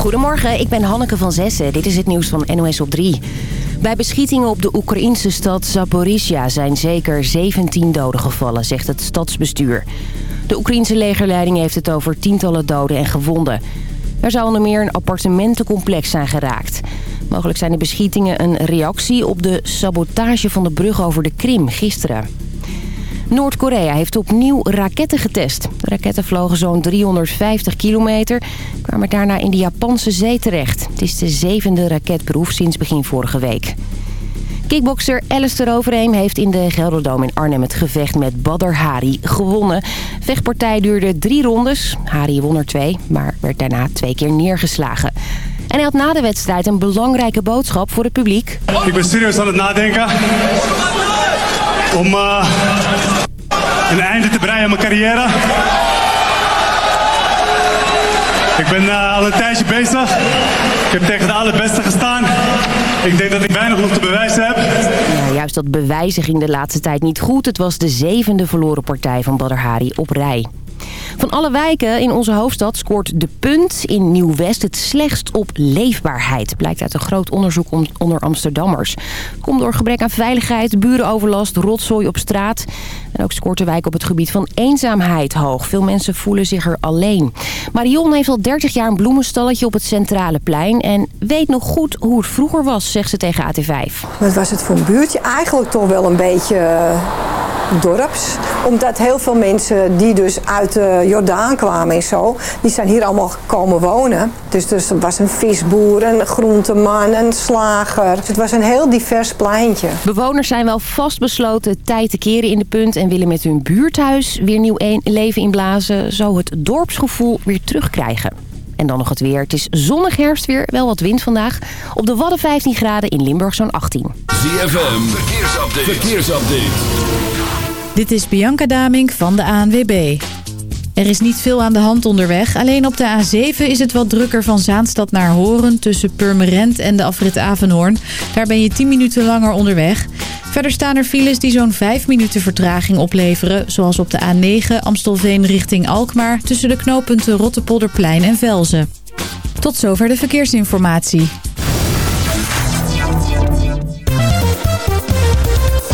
Goedemorgen, ik ben Hanneke van Zessen. Dit is het nieuws van NOS op 3. Bij beschietingen op de Oekraïnse stad Zaporizhia zijn zeker 17 doden gevallen, zegt het stadsbestuur. De Oekraïnse legerleiding heeft het over tientallen doden en gewonden. Er zou onder meer een appartementencomplex zijn geraakt. Mogelijk zijn de beschietingen een reactie op de sabotage van de brug over de Krim gisteren. Noord-Korea heeft opnieuw raketten getest. De raketten vlogen zo'n 350 kilometer, kwamen daarna in de Japanse zee terecht. Het is de zevende raketproef sinds begin vorige week. Kickbokser Alistair Overeem heeft in de Gelderdoom in Arnhem het gevecht met Badr Hari gewonnen. Vechtpartij duurde drie rondes. Hari won er twee, maar werd daarna twee keer neergeslagen. En hij had na de wedstrijd een belangrijke boodschap voor het publiek. Ik ben serieus aan het nadenken om uh, een einde te breien aan mijn carrière. Ik ben uh, al een tijdje bezig. Ik heb tegen de allerbeste gestaan. Ik denk dat ik weinig nog te bewijzen heb. Ja, juist dat bewijzen ging de laatste tijd niet goed. Het was de zevende verloren partij van Badr op rij. Van alle wijken in onze hoofdstad scoort De Punt in Nieuw-West het slechtst op leefbaarheid. Blijkt uit een groot onderzoek onder Amsterdammers. Komt door gebrek aan veiligheid, burenoverlast, rotzooi op straat. En ook scoort de wijk op het gebied van eenzaamheid hoog. Veel mensen voelen zich er alleen. Marion heeft al 30 jaar een bloemenstalletje op het centrale plein... en weet nog goed hoe het vroeger was, zegt ze tegen AT5. Wat was het voor een buurtje? Eigenlijk toch wel een beetje eh, dorps. Omdat heel veel mensen die dus uit de Jordaan kwamen en zo... die zijn hier allemaal komen wonen. Dus, dus er was een visboer, een groenteman, een slager. Dus het was een heel divers pleintje. Bewoners zijn wel vastbesloten tijd te keren in de punt... en willen met hun buurthuis weer nieuw leven inblazen... zo het dorpsgevoel weer terugkrijgen. En dan nog het weer. Het is zonnig herfstweer, wel wat wind vandaag. Op de Wadden 15 graden, in Limburg zo'n 18. ZFM, verkeersupdate. verkeersupdate. Dit is Bianca Damink van de ANWB. Er is niet veel aan de hand onderweg. Alleen op de A7 is het wat drukker van Zaanstad naar Horen... tussen Purmerend en de afrit Avenhoorn. Daar ben je 10 minuten langer onderweg. Verder staan er files die zo'n 5 minuten vertraging opleveren... zoals op de A9 Amstelveen richting Alkmaar... tussen de knooppunten Rottepolderplein en Velzen. Tot zover de verkeersinformatie.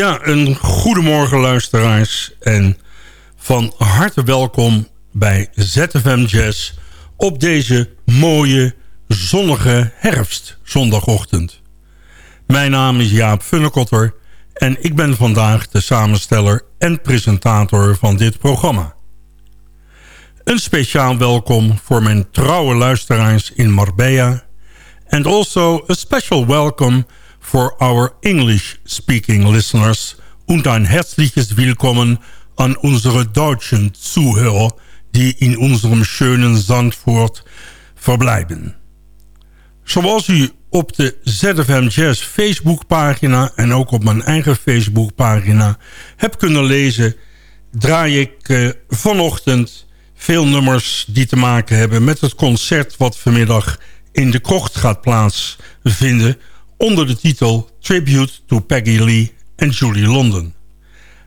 Ja, een goedemorgen luisteraars en van harte welkom bij ZFM Jazz op deze mooie zonnige herfstzondagochtend. Mijn naam is Jaap Funnekotter en ik ben vandaag de samensteller en presentator van dit programma. Een speciaal welkom voor mijn trouwe luisteraars in Marbella and also a special welcome for our English-speaking listeners und ein herzliches Willkommen an unsere deutschen Zuhörer, die in unserem schönen Zandvoort verblijven. Zoals u op de ZFM Jazz Facebookpagina en ook op mijn eigen Facebookpagina hebt kunnen lezen... draai ik uh, vanochtend veel nummers die te maken hebben met het concert... wat vanmiddag in de krocht gaat plaatsvinden onder de titel Tribute to Peggy Lee en Julie London.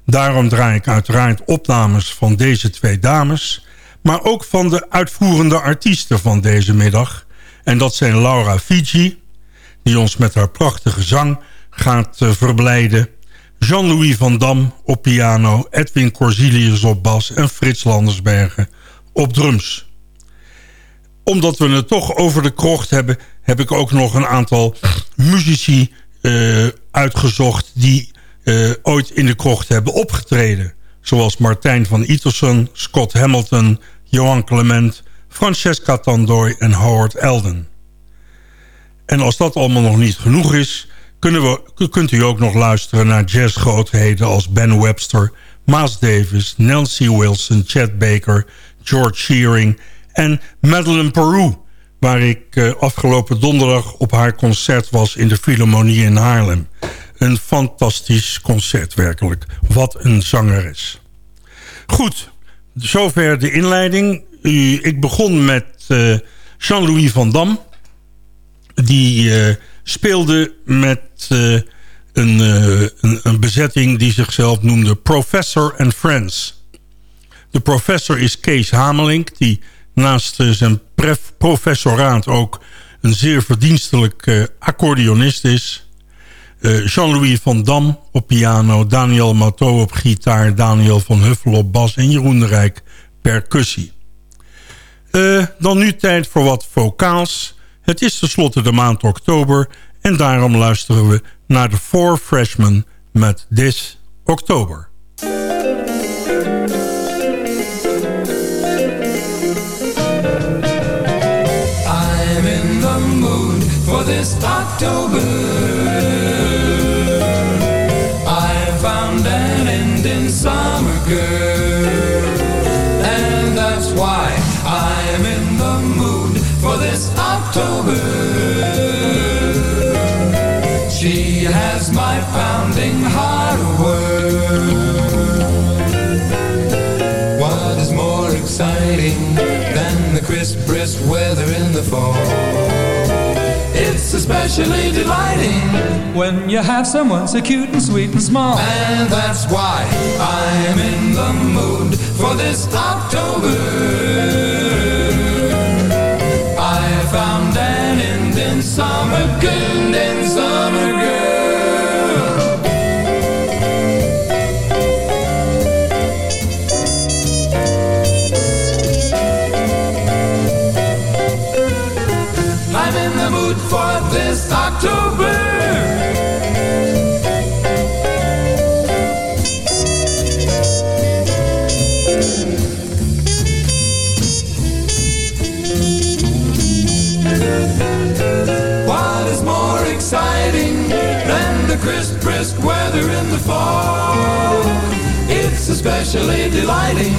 Daarom draai ik uiteraard opnames van deze twee dames... maar ook van de uitvoerende artiesten van deze middag. En dat zijn Laura Fiji, die ons met haar prachtige zang gaat uh, verblijden... Jean-Louis van Dam op piano, Edwin Corsilius op bas... en Frits Landersbergen op drums. Omdat we het toch over de krocht hebben heb ik ook nog een aantal muzici uh, uitgezocht... die uh, ooit in de krocht hebben opgetreden. Zoals Martijn van Iterson, Scott Hamilton, Johan Clement... Francesca Tandoy en Howard Elden. En als dat allemaal nog niet genoeg is... We, kunt u ook nog luisteren naar jazzgrootheden als Ben Webster... Miles Davis, Nancy Wilson, Chet Baker, George Shearing en Madeleine Peru waar ik uh, afgelopen donderdag op haar concert was in de Philharmonie in Haarlem. Een fantastisch concert werkelijk. Wat een zangeres. Goed, zover de inleiding. Ik begon met uh, Jean-Louis van Dam. Die uh, speelde met een, een, een bezetting die zichzelf noemde Professor and Friends. De professor is Kees Hamelink, die naast eh, zijn professoraat ook een zeer verdienstelijk uh, accordeonist is. Uh, Jean-Louis van Dam op piano, Daniel Mato op gitaar... Daniel van Huffel op bas en Jeroen de Rijk percussie. Dan nu tijd voor wat vocaals. Het is tenslotte de maand oktober... en daarom luisteren we naar de Four Freshmen met This Oktober. October. I found an ending summer girl, and that's why I'm in the mood for this October. She has my pounding heart world. What is more exciting than the crisp, brisk weather in the fall? Especially delighting when you have someone so cute and sweet and small. And that's why I'm in the mood for this October. It's especially delighting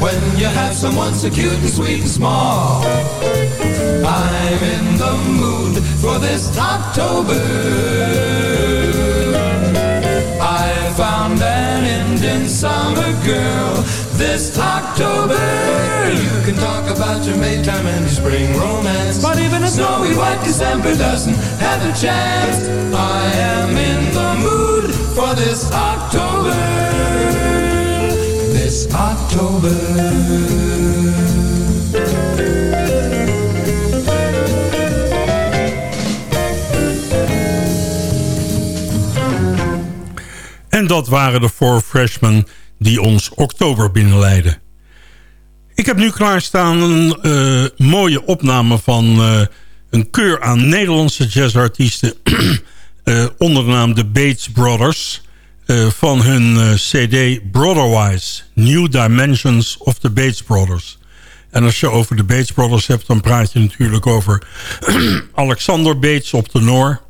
when you have someone so cute and sweet and small. I'm in the mood for this October. I found an Indian summer girl this October. You can talk about your Maytime and your spring romance, but even a snowy white December doesn't have a chance. I am in the mood for this October. This October. dat waren de Four Freshmen die ons oktober binnenleiden. Ik heb nu klaarstaan een uh, mooie opname van uh, een keur aan Nederlandse jazzartiesten... uh, onder de de Bates Brothers... van hun cd Brotherwise, New Dimensions of the Bates Brothers. En als je over de Bates Brothers hebt... dan praat je natuurlijk over Alexander Bates op de Noor...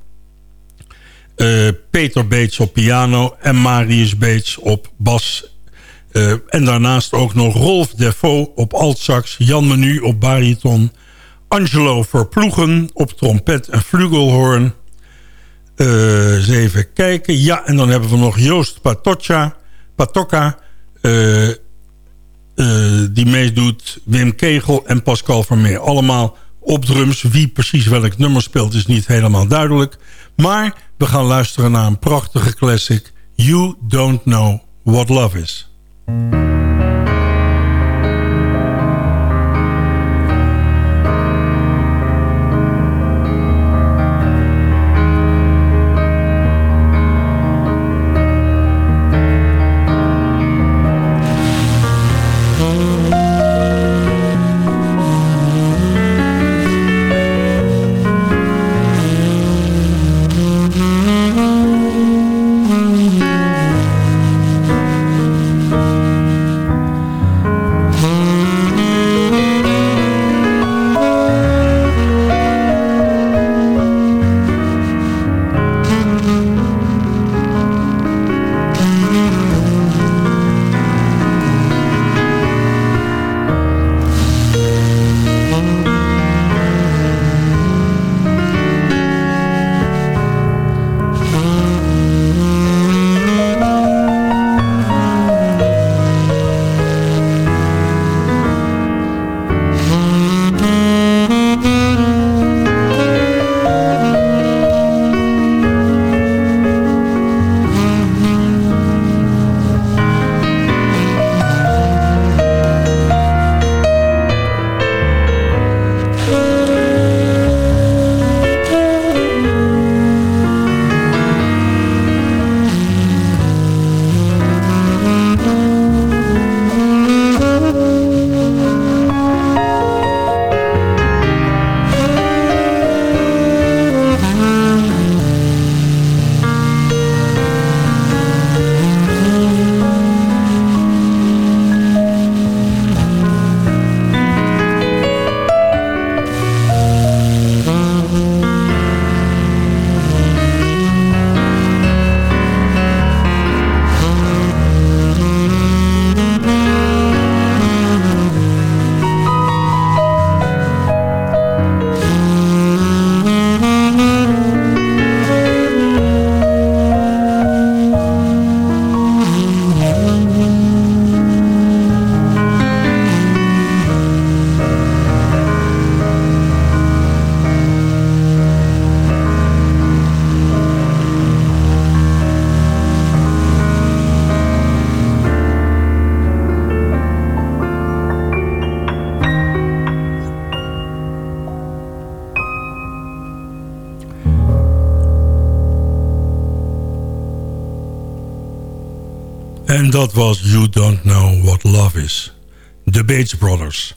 Peter Bates op piano en Marius Bates op bas en daarnaast ook nog Rolf Defoe op altsax, Jan Menu op bariton... Angelo Verploegen op trompet en flugelhoorn. Uh, eens even kijken. Ja, en dan hebben we nog Joost Patocca, Patocca... Uh, die meedoet, Wim Kegel en Pascal Vermeer. Allemaal op drums. Wie precies welk nummer speelt is niet helemaal duidelijk. Maar we gaan luisteren naar een prachtige classic. You Don't Know What Love Is. Brothers.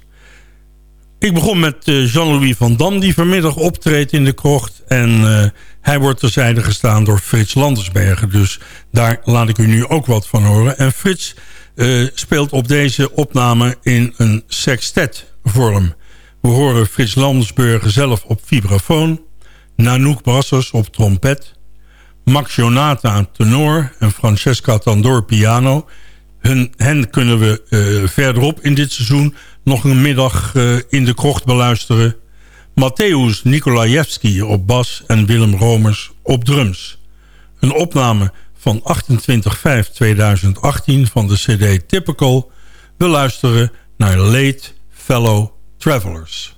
Ik begon met uh, Jean-Louis van Dam... die vanmiddag optreedt in de krocht. En uh, hij wordt terzijde gestaan door Frits Landersbergen. Dus daar laat ik u nu ook wat van horen. En Frits uh, speelt op deze opname in een sextet-vorm. We horen Frits Landersbergen zelf op vibrafoon... Nanook Brassers op trompet... Max Jonata tenor en Francesca Tandor piano. Hun, hen kunnen we eh, verderop in dit seizoen nog een middag eh, in de krocht beluisteren. Matthäus Nikolajewski op bas en Willem Romers op drums. Een opname van 28-5-2018 van de cd Typical. We luisteren naar Late Fellow Travelers.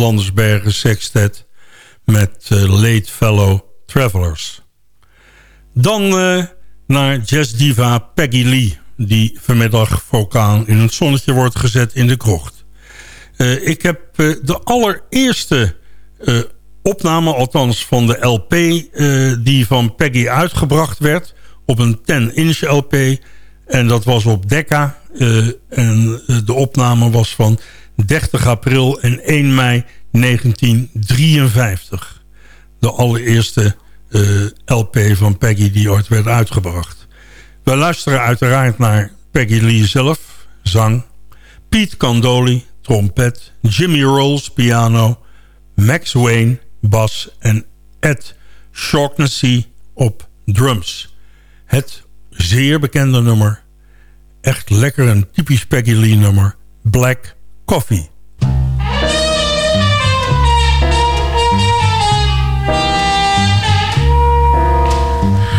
Landersbergen sextet met uh, Late Fellow Travelers. Dan uh, naar jazzdiva Peggy Lee, die vanmiddag vocaal in het zonnetje wordt gezet in de krocht. Uh, ik heb de allereerste opname, althans van de LP, die van Peggy uitgebracht werd op een 10-inch LP. En dat was op Decca en eh, de opname was van 30 april en 1 mei 1953. De allereerste eh, LP van Peggy die ooit werd uitgebracht. We luisteren uiteraard naar Peggy Lee zelf, zang. Pete Candoli, trompet. Jimmy Rolls, piano. Max Wayne, bas. En Ed Shaughnessy op drums. Het zeer bekende nummer echt lekker een typisch Peggy Lee nummer. Black Coffee.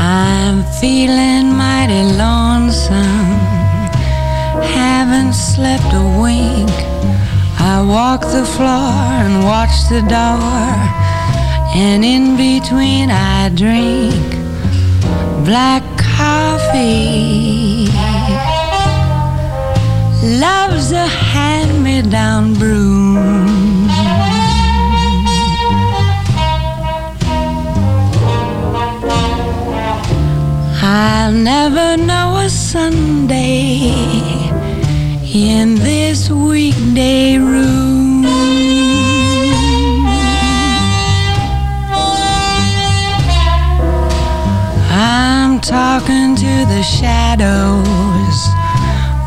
I'm feeling mighty lonesome. Haven't slept a wink. I walk the floor and watch the door. And in between I drink Black coffee loves a hand-me-down broom. I'll never know a Sunday in this weekday room. I'm talking to the shadows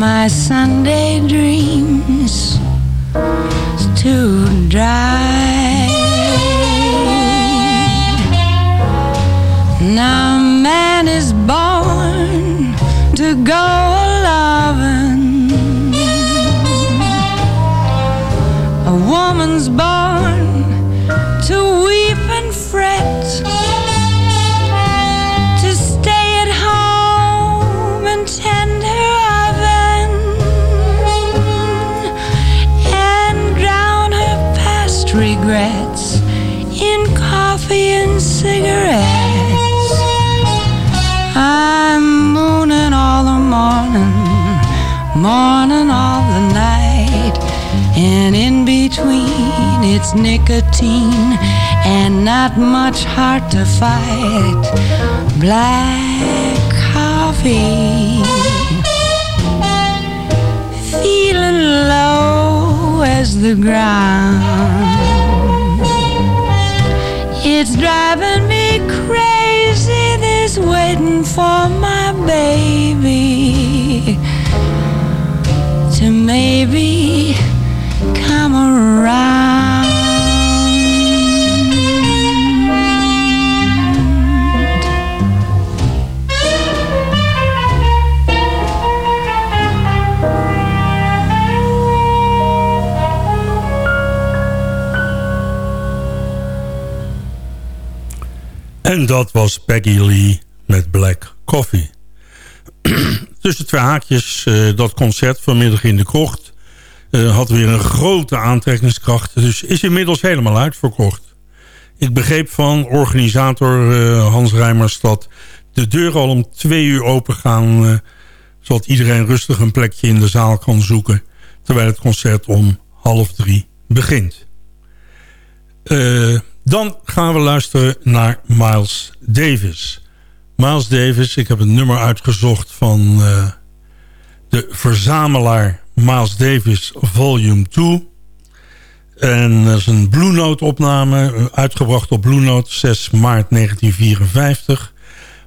my Sunday dreams to dry. Morning all the night, and in between it's nicotine and not much heart to fight. Black coffee, feeling low as the ground. It's driving me crazy, this waiting for my baby maybe come around. En dat was Peggy Lee met Black Coffee. Tussen twee haakjes, uh, dat concert vanmiddag in de krocht... Uh, had weer een grote aantrekkingskracht. Dus is inmiddels helemaal uitverkocht. Ik begreep van organisator uh, Hans Rijmers... dat de deuren al om twee uur open gaan... zodat iedereen rustig een plekje in de zaal kan zoeken... terwijl het concert om half drie begint. Dan gaan we luisteren naar Miles Davis. Miles Davis, ik heb een nummer uitgezocht van uh, de verzamelaar Miles Davis Volume 2. En dat is een Blue Note opname, eh, uitgebracht op Blue Note 6 maart 1954.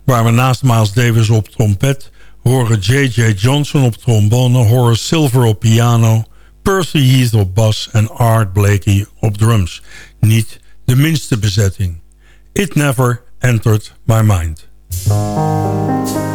Waar we naast Miles Davis op trompet horen J.J. Johnson op trombone... Horace Silver op piano... Percy Heath op bas en Art Blakey op drums. Niet de minste bezetting. It never entered my mind. Thank you.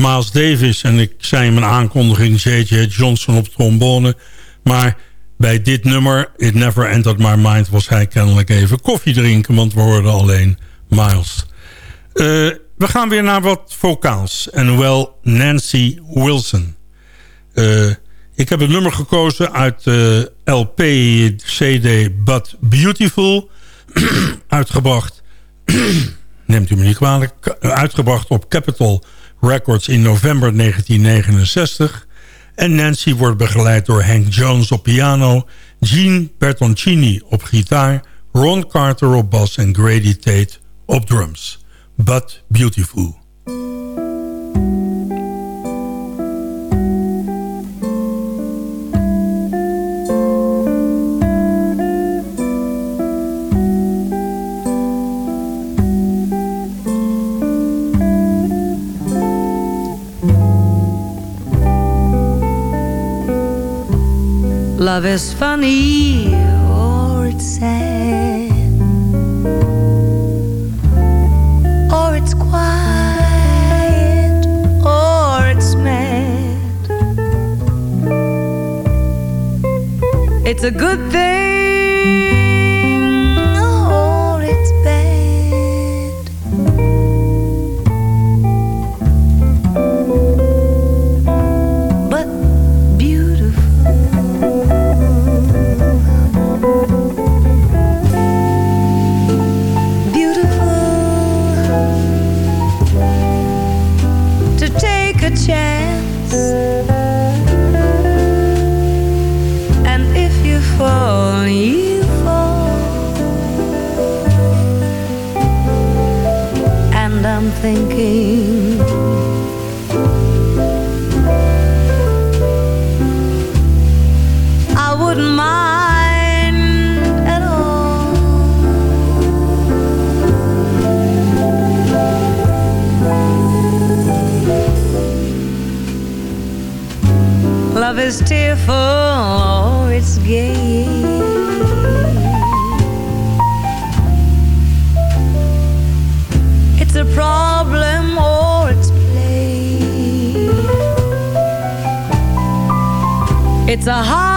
Miles Davis. En ik zei in mijn aankondiging J.J. Johnson op trombone. Maar bij dit nummer, It Never Entered My Mind... was hij kennelijk even koffie drinken, want we hoorden alleen Miles. Uh, we gaan weer naar wat vocaals. En wel Nancy Wilson. Uh, ik heb een nummer gekozen uit de LP CD But Beautiful. uitgebracht, neemt u me niet kwalijk, uitgebracht op Capitol Records in november 1969. En Nancy wordt begeleid door Hank Jones op piano... Gene Bertoncini op gitaar... Ron Carter op bas en Grady Tate op drums. But Beautiful. Love is funny or it's sad or it's quiet or it's mad. It's a good thing or it's gay. It's a problem or it's play. It's a heartache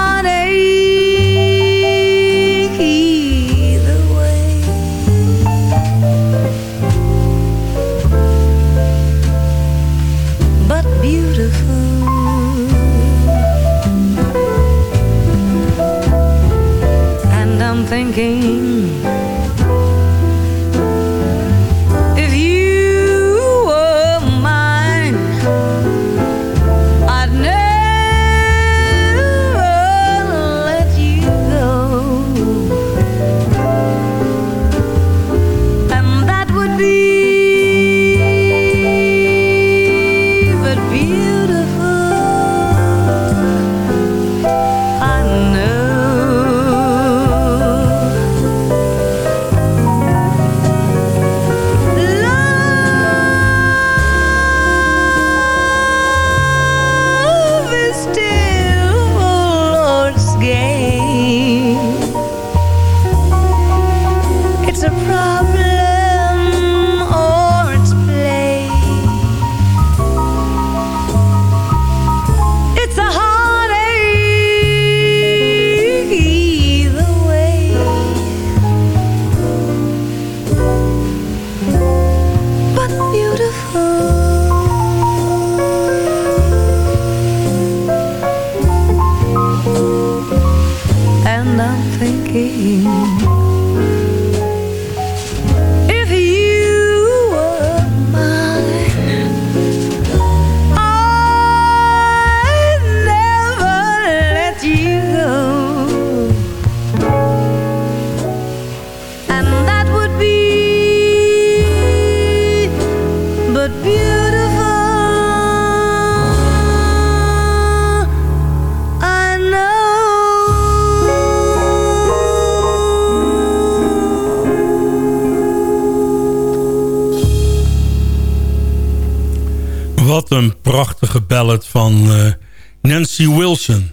Nancy Wilson.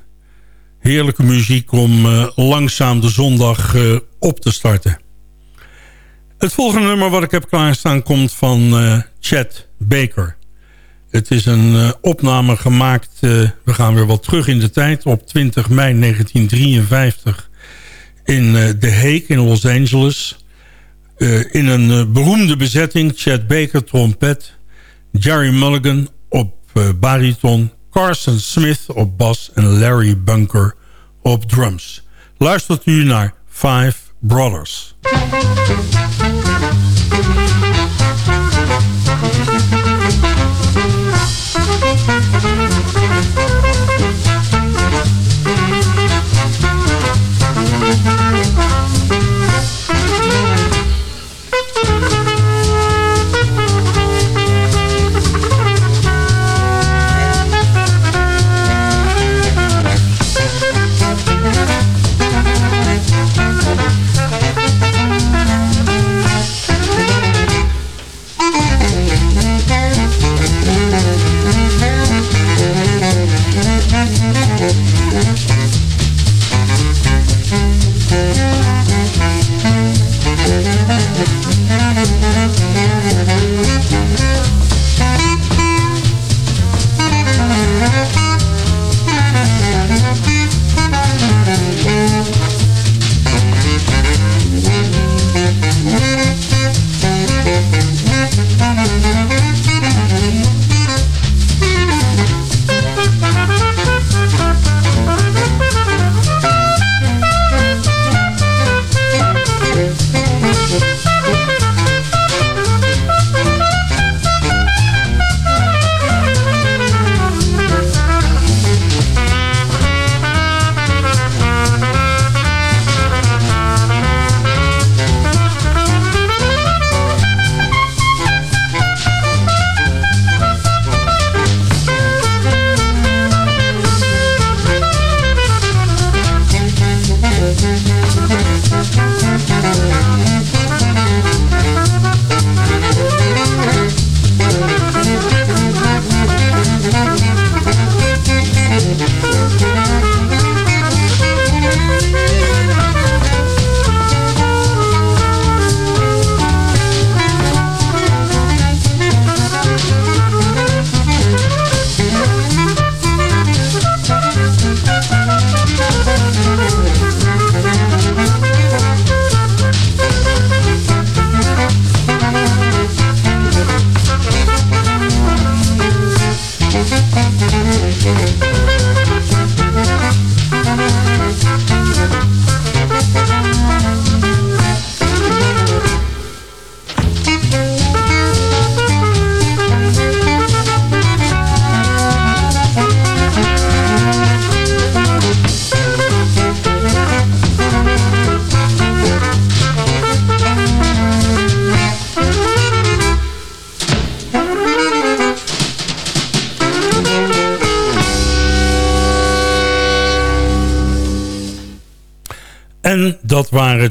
Heerlijke muziek om eh, langzaam de zondag eh, op te starten. Het volgende nummer wat ik heb klaarstaan komt van eh, Chet Baker. Het is een eh, opname gemaakt, eh, we gaan weer wat terug in de tijd... op 20 mei 1953 in eh The Hague in Los Angeles... Eh, in een eh, beroemde bezetting, Chet Baker trompet... Jerry Mulligan op eh, bariton... Carson Smith op bas en Larry Bunker op drums. Luistert u naar Five Brothers.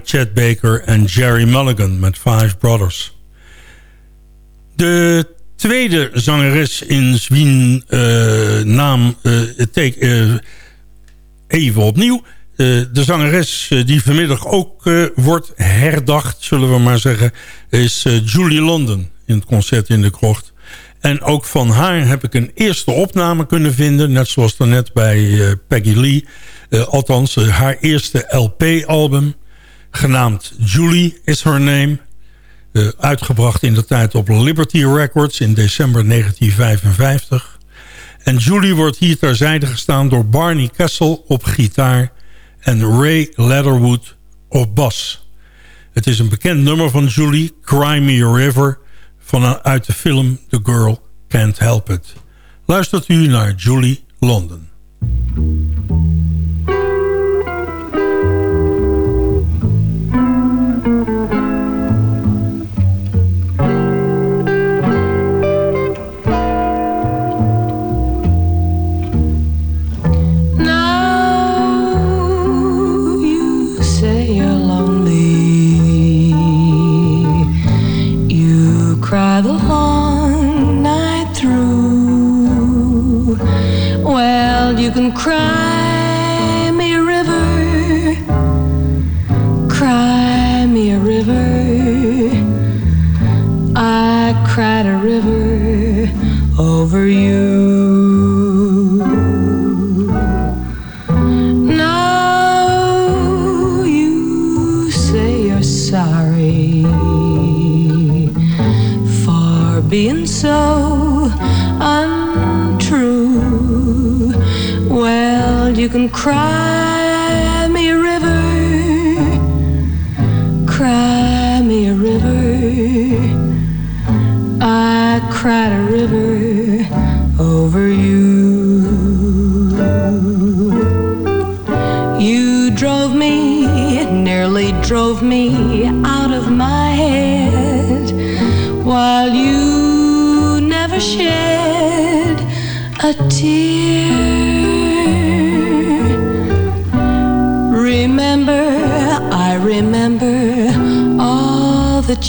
Chad Baker en Jerry Mulligan met Five Brothers. De tweede zangeres in Zwien uh, naam uh, take, even opnieuw. de zangeres die vanmiddag ook wordt herdacht, zullen we maar zeggen... is Julie London in het concert in de krocht. En ook van haar heb ik een eerste opname kunnen vinden. Net zoals daarnet bij Peggy Lee. althans, haar eerste LP-album. Genaamd Julie is her name. Uh, uitgebracht in de tijd op Liberty Records in december 1955. En Julie wordt hier terzijde gestaan door Barney Kessel op gitaar... en Ray Leatherwood op bas. Het is een bekend nummer van Julie, Cry Me River... vanuit de film The Girl Can't Help It. Luistert u naar Julie London. Cry the long night through. Well, you can cry me a river, cry me a river. I cried a river over you. Being so you can cry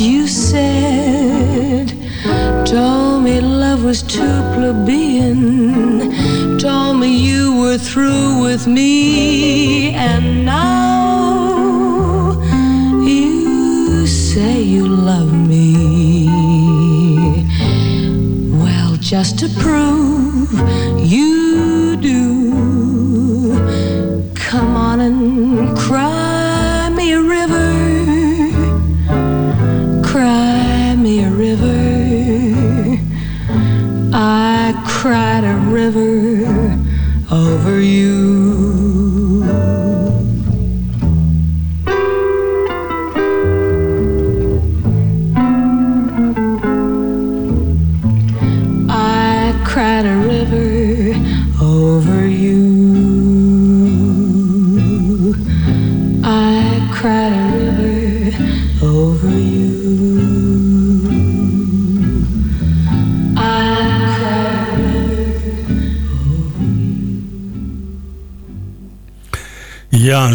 you said. Told me love was too plebeian. Told me you were through with me. And now you say you love me. Well, just to prove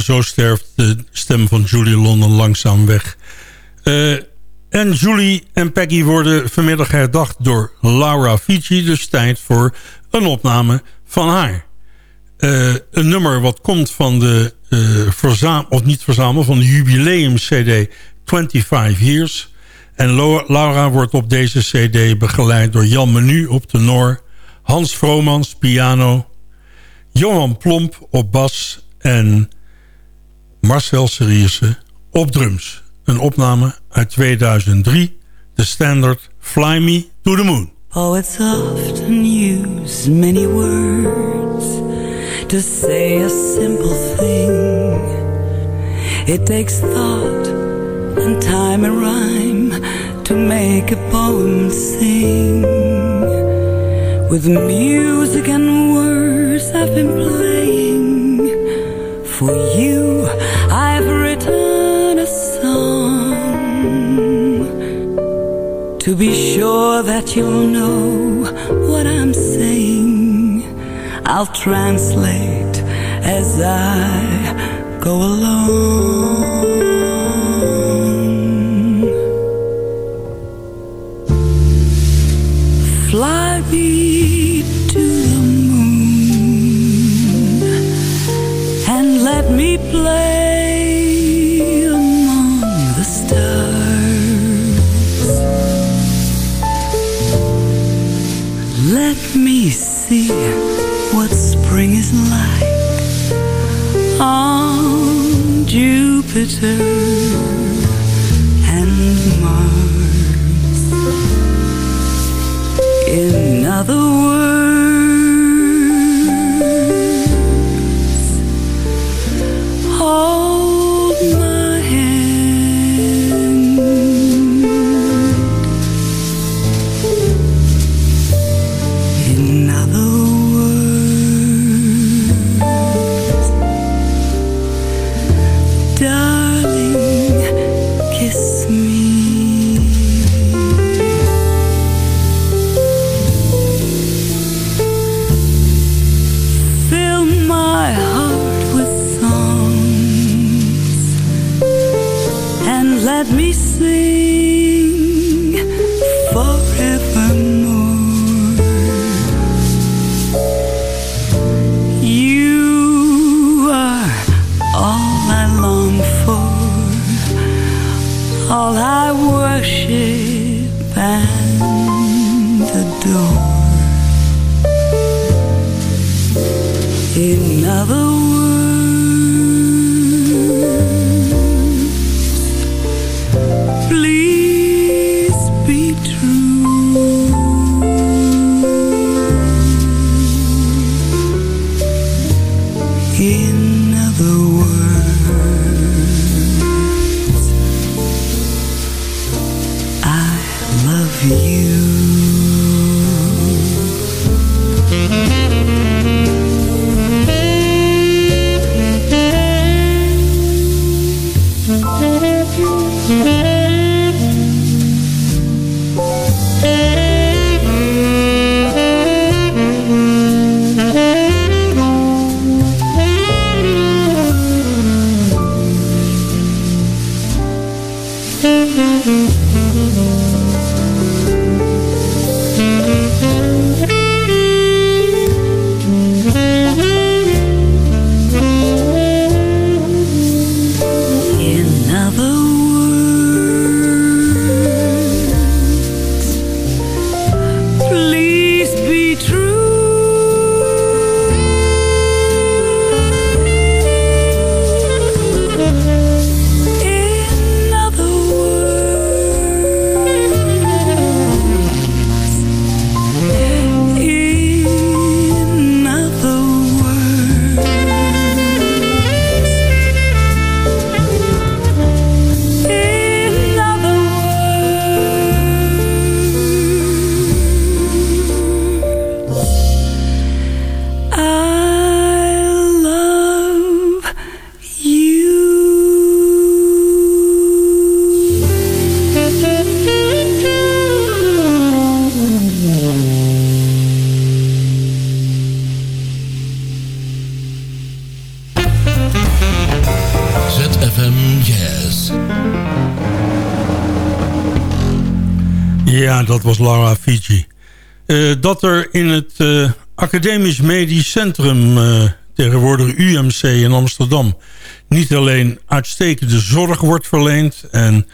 zo sterft de stem van Julie London langzaam weg. Uh, en Julie en Peggy worden vanmiddag herdacht door Laura Fiji. Dus tijd voor een opname van haar. Uh, een nummer wat komt van de uh, verzamel, of niet verzamel, van de jubileum CD 25 Years. En Laura wordt op deze CD begeleid door Jan Menu op tenor, Hans Vromans piano, Johan Plomp op bas en Marcel Serierse op drums. Een opname uit 2003, de standard Fly Me to the Moon. Oh, it's often used many words to say a simple thing. It takes thought and time and rhyme to make a poem sing. With music and words I've been playing for you I've written a song to be sure that you'll know what I'm saying. I'll translate as I go along. Fly me see what spring is like on Jupiter and Mars. In other words, Dat was Laura Fiji. Eh, dat er in het eh, Academisch Medisch Centrum, eh, tegenwoordig UMC in Amsterdam... niet alleen uitstekende zorg wordt verleend... en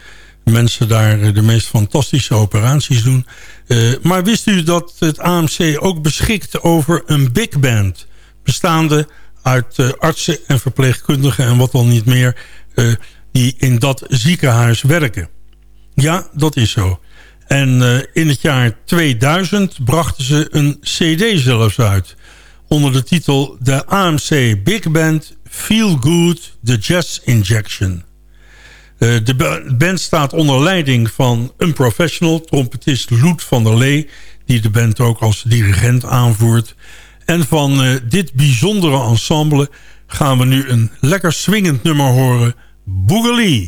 mensen daar de meest fantastische operaties doen... maar wist u dat het AMC ook beschikt over een big band... bestaande uit artsen en verpleegkundigen en wat dan niet meer... die in dat ziekenhuis werken. Ja, dat is zo. En eh, in het jaar 2000 brachten ze een cd zelfs uit. Onder de titel de AMC Big Band Feel Good The Jazz Injection. Eh, de ba- band staat onder leiding van een professional, trompetist Loet van der Lee... die de band ook als dirigent aanvoert. En van eh, dit bijzondere ensemble gaan we nu een lekker swingend nummer horen... Boogaloo.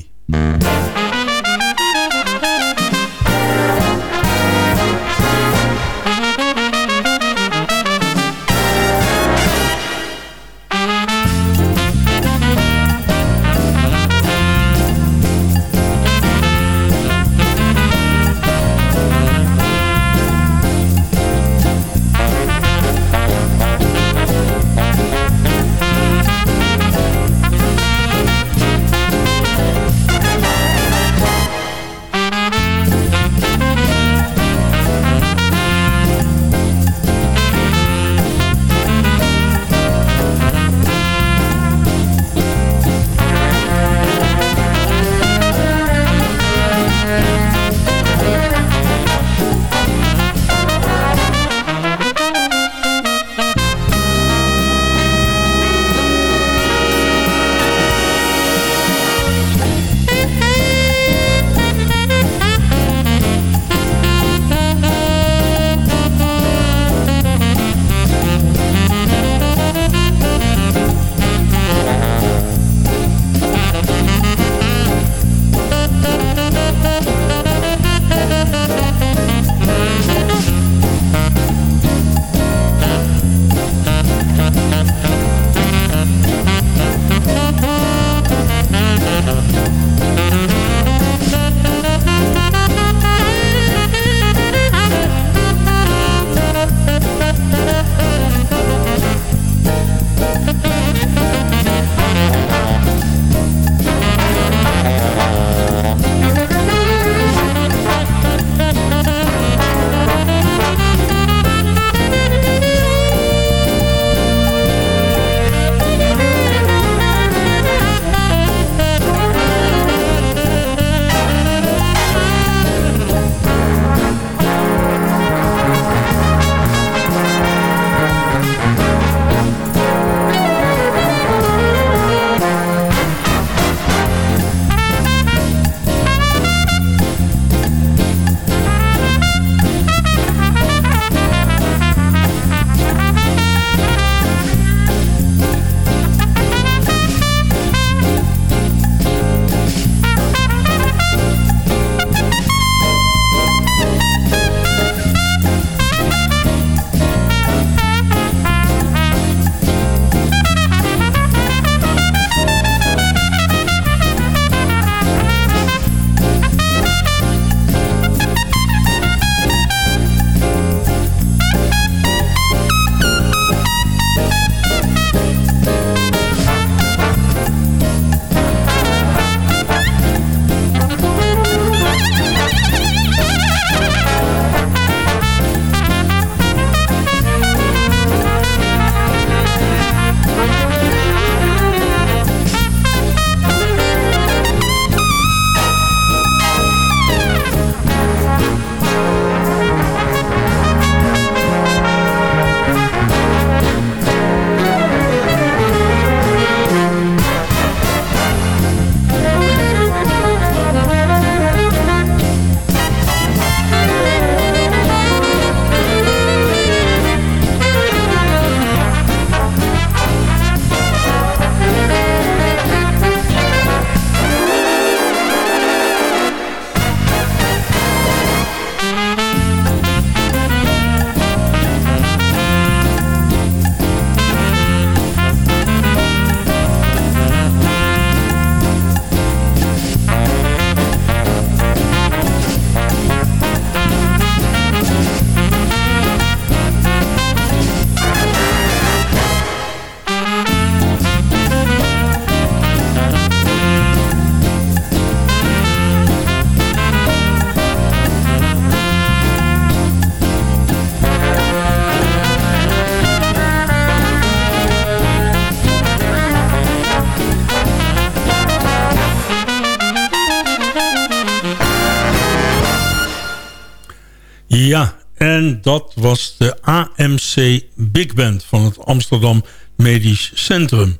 En dat was de AMC Big Band van het Amsterdam Medisch Centrum.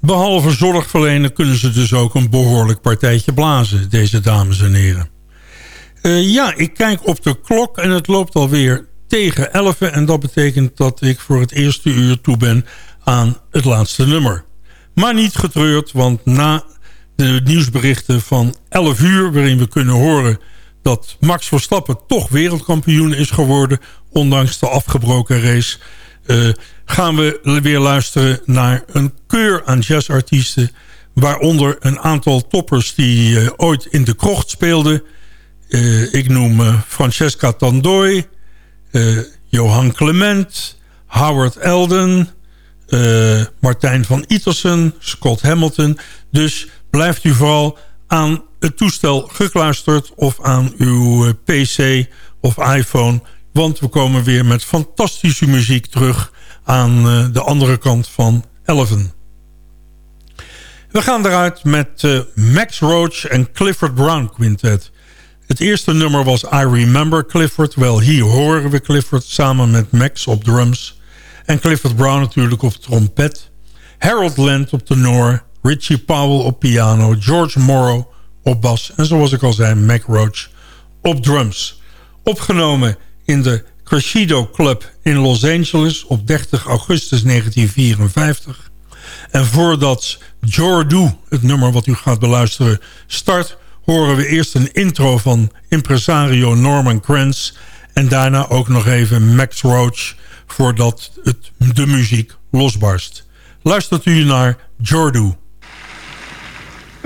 Behalve zorg verlenen kunnen ze dus ook een behoorlijk partijtje blazen, deze dames en heren. Uh, ja, ik kijk op de klok en het loopt alweer tegen 11 en dat betekent dat ik voor het eerste uur toe ben aan het laatste nummer. Maar niet getreurd, want na de nieuwsberichten van 11 uur... waarin we kunnen horen dat Max Verstappen toch wereldkampioen is geworden... ondanks de afgebroken race... Uh, gaan we weer luisteren naar een keur aan jazzartiesten... waaronder een aantal toppers die uh, ooit in de krocht speelden. Uh, ik noem Francesca Tandoi, Johan Clement, Howard Elden... Martijn van Itersen, Scott Hamilton. Dus blijft u vooral aan het toestel gekluisterd... of aan uw pc of iPhone... want we komen weer met fantastische muziek terug aan uh, de andere kant van Eleven. We gaan eruit met uh, Max Roach en Clifford Brown Quintet. Het eerste nummer was I Remember Clifford. Wel, hier horen we Clifford samen met Max op drums. En Clifford Brown natuurlijk op trompet. Harold Land op tenor. Richie Powell op piano. George Morrow op bas. En zoals ik al zei, Mac Roach op drums. Opgenomen in de Crescido Club in Los Angeles op 30 augustus 1954. En voordat Jordu, het nummer wat u gaat beluisteren, start... horen we eerst een intro van impresario Norman Kranz... en daarna ook nog even Max Roach voordat het, de muziek losbarst. Luistert u naar Jordu.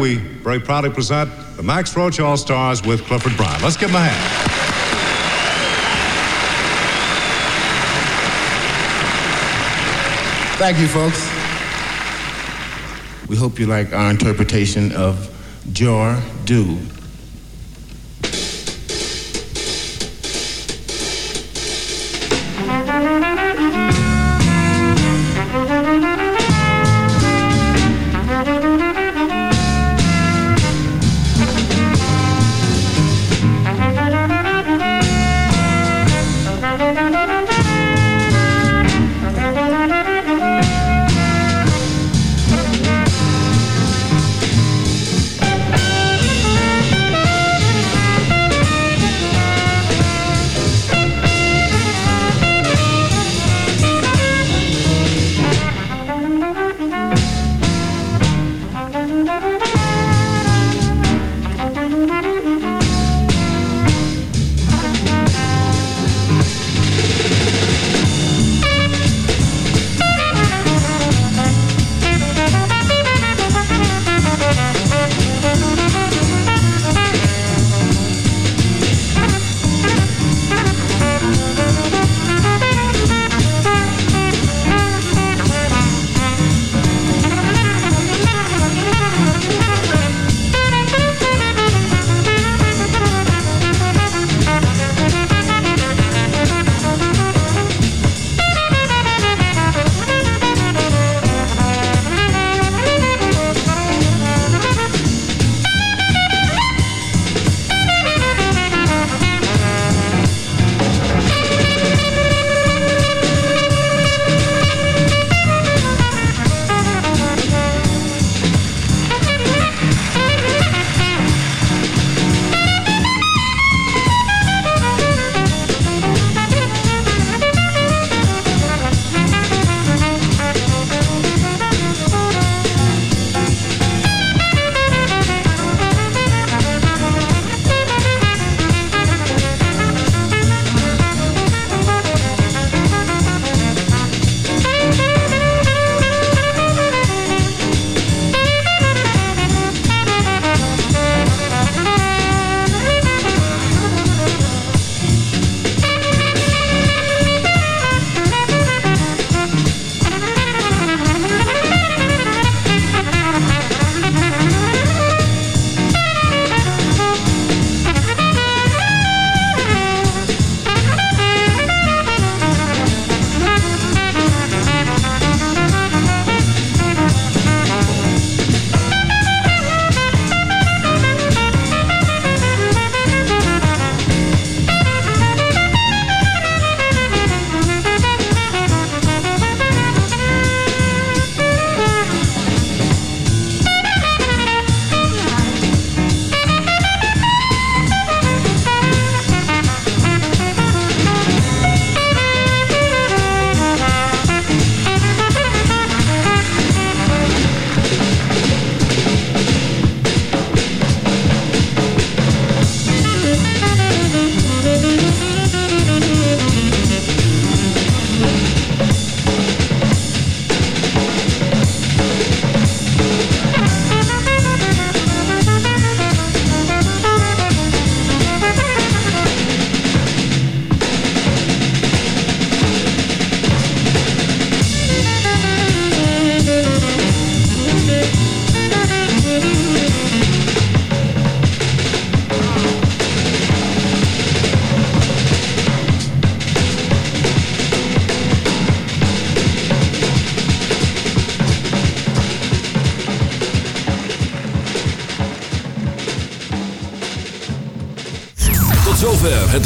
We very proudly present the Max Roach All-Stars with Clifford Brown. Let's give them a hand. Thank you, folks. We hope you like our interpretation of Jor Do.